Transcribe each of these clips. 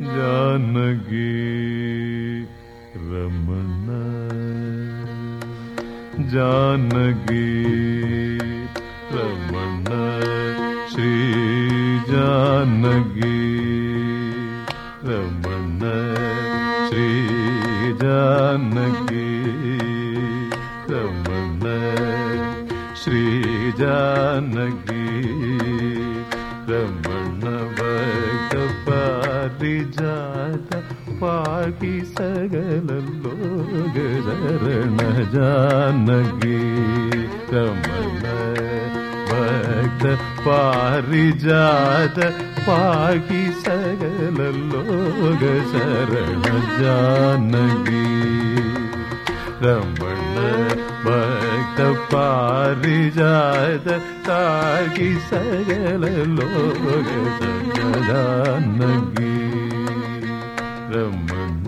janaki ramana. Janaki ramana. Sri janaki ramana. Sri janaki ramana. Shri janaki ramana. ಪಾರಿಜಾತ ಪಾಗಿ ಸಗಲ ಲೋಗ ಶರಣ ಜಾನಕಿ ರಮಣ ಭಕ್ತ ಪಾರಿಜಾತ ಪಾಗಿ ಸಗಲ ಲೋಗ ಶರಣ ಜಾನಕಿ ರಮಣ ಭಕ್ತ ಪಾರಿಜಾತ ತಾಗಿ ಸಗಲ ಲೋಗ ಜಾನಕಿ रमण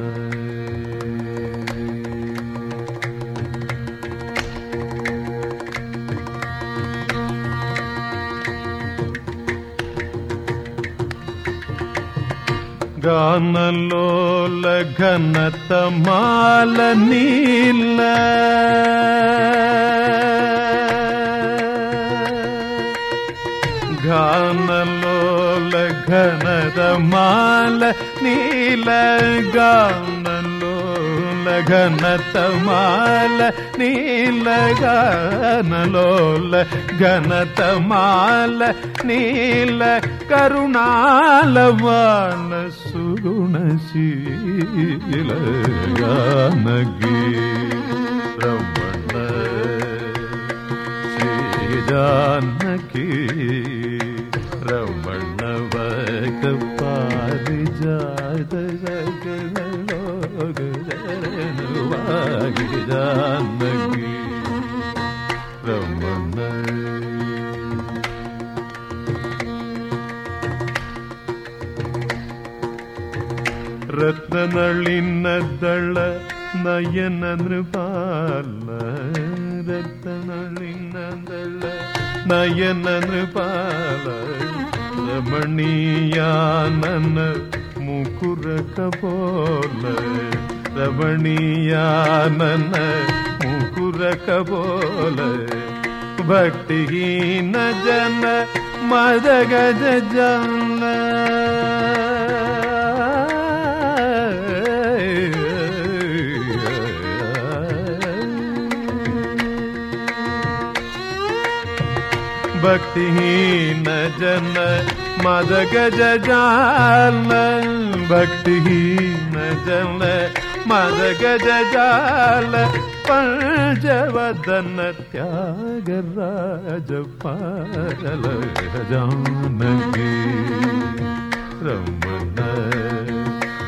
గానలోల ఘనతమాల నీల గానలో ಘನದ ಮಾಲ ನೀಲ ಗಾನಲೋಲ ಘನತ ಮಾಲ ನೀಲ ಗಾನಲೋಲ ಘನತ ಮಾಲ ನೀಲ ಕರುಣಾಲವಾನ ಸುಗುಣಶೀಲ ಗಾನಗಿ ರಮಣ ಶ್ರೀ ಜಾನಕಿ ರತ್ನನಳಿನದ್ದಳ ನಯನ ನೃಪಾಲ ರತ್ನನಳಿನದ್ದಳ ನಯನ ನೃಪಾಲ ರಮಣೀಯ ನನ್ನ ಕಬೋಲ ರಮಣೀಯಾನನ ಮುಕುರ ಕಬೋಲ ಭಕ್ತಿಹೀನ ಜನ ಮದ ಗಜ ಜನ ಭಕ್ತಿಹೀನ ಜನ मदक जाल भक्ति न जन मदक पञ्चवदन त्याग राज पारलजानगे रमन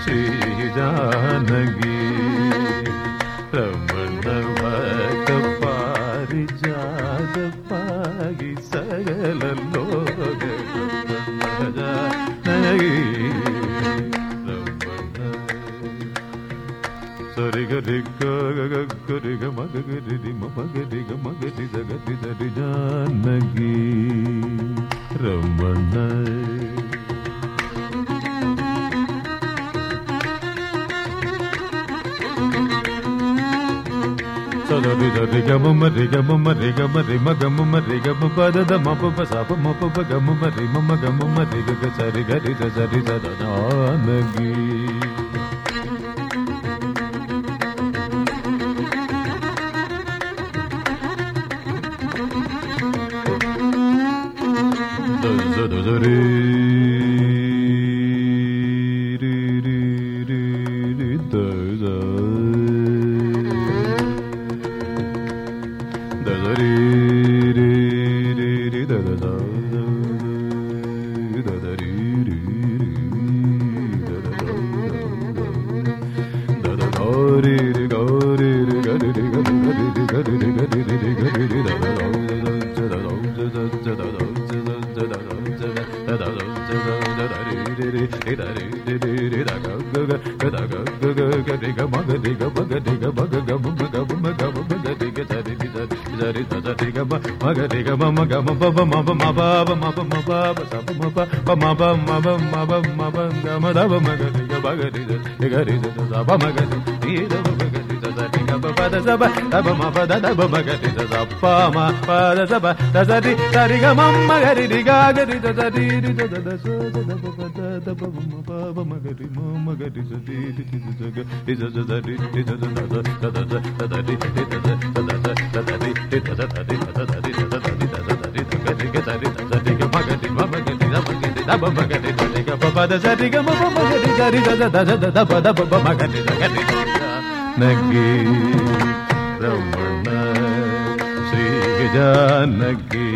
श्रीजानगी रमनव पारि जाग पागि सगल సరిగ రిగ గరిగ మగరి రిమ మగరిగ మగరి జగతి జరి జానగి రమణ సదరి దరి గమ మరి గమ మరి గమ రి మగమ మరి గమ పద ద మప ప సప మప ప గమ మరి మమ గమ మరి గ సరి గరి సరి సదనానగి da da Magadha, దబ పద సబ దబ మ పద దబ మగరి దప్ప మ పద సబ దసరి సరి గ మమ్మ గరి రి గా గరి దసరి రి దద దస దబ పద దబ మ పద మగరి మ మగరి సరి రి రి దగ రి దద దరి రి దద దద దద దద రి రి దద దద దద రి రి దద దరి దద దరి దద దరి దద దరి దగ రి గ దరి దద రి గ మగరి మ మగరి ద మగరి దబ మగరి దరి గ పద సరి గ మ మగరి దరి దద దద దద పద బ మగరి దగ రి ജാനകി രമണ ശ്രീ ജാനകി